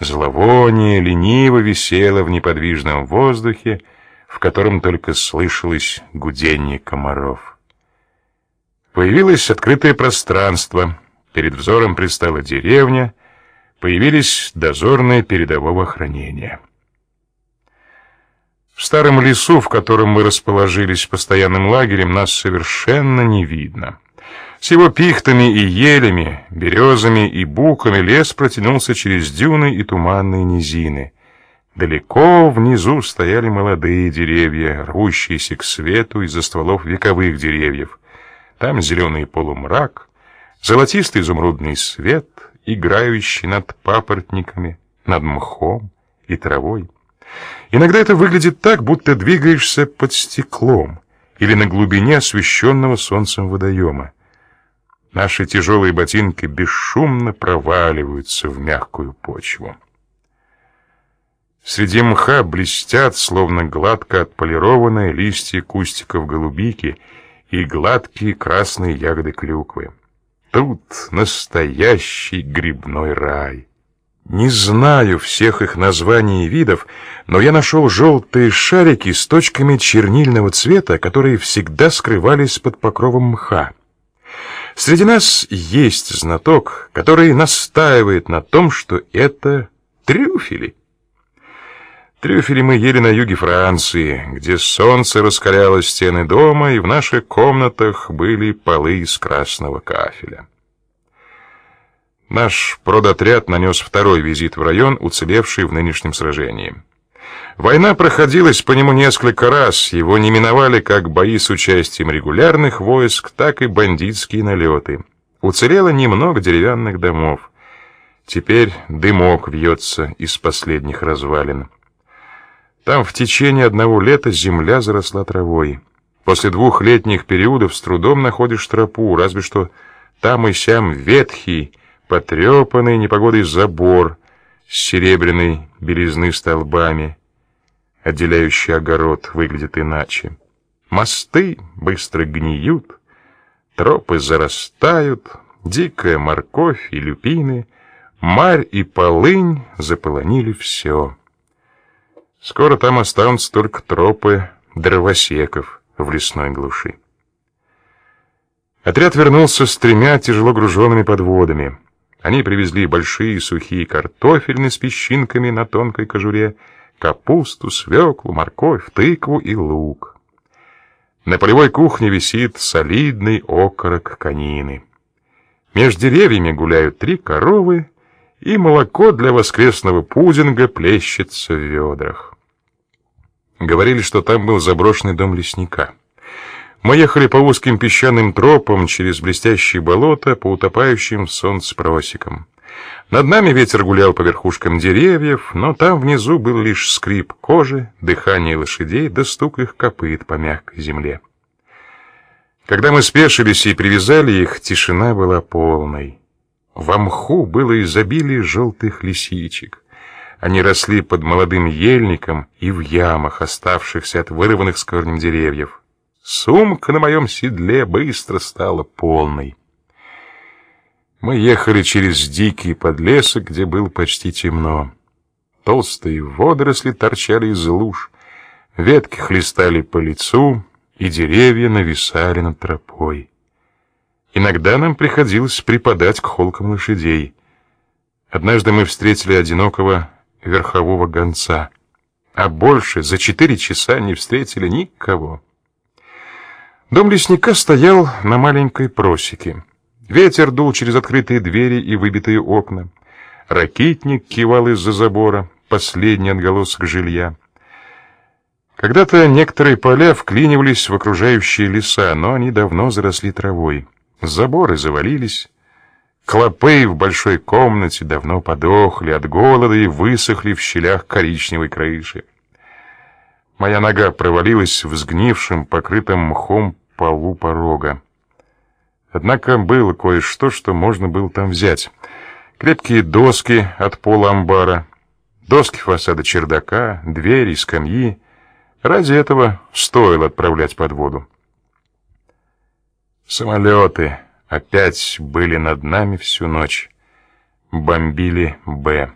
Зловоние лениво висело в неподвижном воздухе, в котором только слышалось гудение комаров. Появилось открытое пространство, перед взором предстала деревня, появились дозорные передового хранения. В старом лесу, в котором мы расположились постоянным лагерем, нас совершенно не видно. С его пихтами и елями, березами и буками лес протянулся через дюны и туманные низины. Далеко внизу стояли молодые деревья, рвущиеся к свету из-за стволов вековых деревьев. Там зеленый полумрак, золотистый изумрудный свет, играющий над папоротниками, над мхом и травой. Иногда это выглядит так, будто двигаешься под стеклом или на глубине освещенного солнцем водоема. Наши тяжелые ботинки бесшумно проваливаются в мягкую почву. Среди мха блестят, словно гладко отполированные листья кустиков голубики и гладкие красные ягоды клюквы. Тут настоящий грибной рай. Не знаю всех их названий и видов, но я нашел желтые шарики с точками чернильного цвета, которые всегда скрывались под покровом мха. Среди нас есть знаток, который настаивает на том, что это трюфели. Трюфели мы ели на юге Франции, где солнце раскаляло стены дома, и в наших комнатах были полы из красного кафеля. Наш продотряд нанес второй визит в район, уцелевший в нынешнем сражении. Война проходилась по нему несколько раз, его не миновали как бои с участием регулярных войск, так и бандитские налеты. Уцелело немного деревянных домов. Теперь дымок вьется из последних развалин. Там в течение одного лета земля заросла травой. После двух летних периодов с трудом находишь тропу, разве что там и сям ветхий, потрепанный непогодой забор с серебряной белизны столбами, отделяющий огород, выглядит иначе. Мосты быстро гниют, тропы зарастают, дикая морковь и люпины, марь и полынь заполонили все. Скоро там останутся только тропы дровосеков в лесной глуши. Отряд вернулся с тремя тяжело груженными подводами. Они привезли большие сухие картофельные с песчинками на тонкой кожуре, капусту, свеклу, морковь, тыкву и лук. На полевой кухне висит солидный окорок конины. Между деревьями гуляют три коровы, и молоко для воскресного пудинга плещется в ведрах. Говорили, что там был заброшенный дом лесника. Мы ехали по узким песчаным тропам через блестящие болота по утопающим в солнце просекам. Над нами ветер гулял по верхушкам деревьев, но там внизу был лишь скрип кожи, дыхание лошадей да стук их копыт по мягкой земле. Когда мы спешились и привязали их, тишина была полной. В мху было изобилие желтых лисичек. Они росли под молодым ельником и в ямах, оставшихся от вырванных с корнем деревьев. Сумка на моем седле быстро стала полной. Мы ехали через дикий подлесок, где было почти темно. Толстые водоросли торчали из луж, ветки хлестали по лицу, и деревья нависали над тропой. Иногда нам приходилось припадать к холкам лошадей. Однажды мы встретили одинокого верхового гонца, а больше за четыре часа не встретили никого. Дом лесника стоял на маленькой просеке. Ветер дул через открытые двери и выбитые окна. Ракитник кивал из-за забора, последний отголосок жилья. Когда-то некоторые поля вклинивались в окружающие леса, но они давно заросли травой. Заборы завалились, Клопы в большой комнате давно подохли от голода и высохли в щелях коричневой крыши. Моя нога провалилась в сгнившем, покрытом мхом полу порога. Однако было кое-что, что можно было там взять. Крепкие доски от пола амбара, доски фасада чердака, двери, скамьи. Ради этого стоило отправлять под воду. Самолеты опять были над нами всю ночь. Бомбили Б.